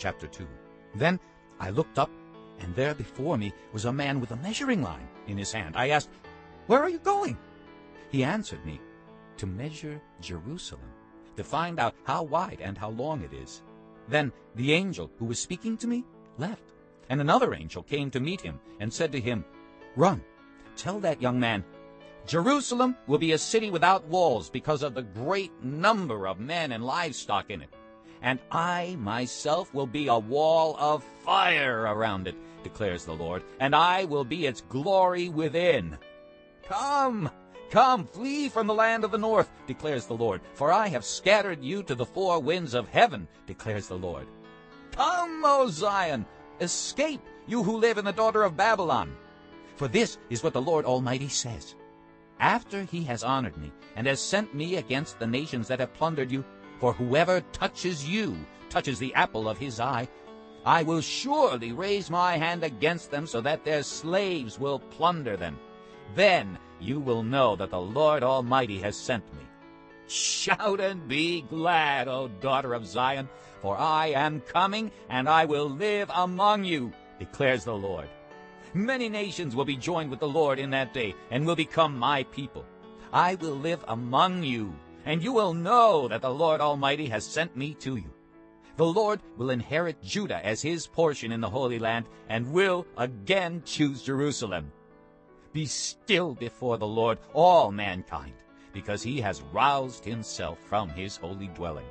Chapter 2 Then I looked up, and there before me was a man with a measuring line in his hand. I asked, Where are you going? He answered me, To measure Jerusalem, to find out how wide and how long it is. Then the angel who was speaking to me left, and another angel came to meet him and said to him, Run, tell that young man, Jerusalem will be a city without walls because of the great number of men and livestock in it. And I myself will be a wall of fire around it, declares the Lord, and I will be its glory within. Come, come, flee from the land of the north, declares the Lord, for I have scattered you to the four winds of heaven, declares the Lord. Come, O Zion, escape, you who live in the daughter of Babylon. For this is what the Lord Almighty says. After he has honored me, and has sent me against the nations that have plundered you, for whoever touches you touches the apple of his eye, I will surely raise my hand against them so that their slaves will plunder them. Then you will know that the Lord Almighty has sent me. Shout and be glad, O daughter of Zion, for I am coming, and I will live among you, declares the Lord. Many nations will be joined with the Lord in that day, and will become my people. I will live among you, and you will know that the Lord Almighty has sent me to you. The Lord will inherit Judah as his portion in the Holy Land, and will again choose Jerusalem. Be still before the Lord, all mankind, because he has roused himself from his holy dwelling.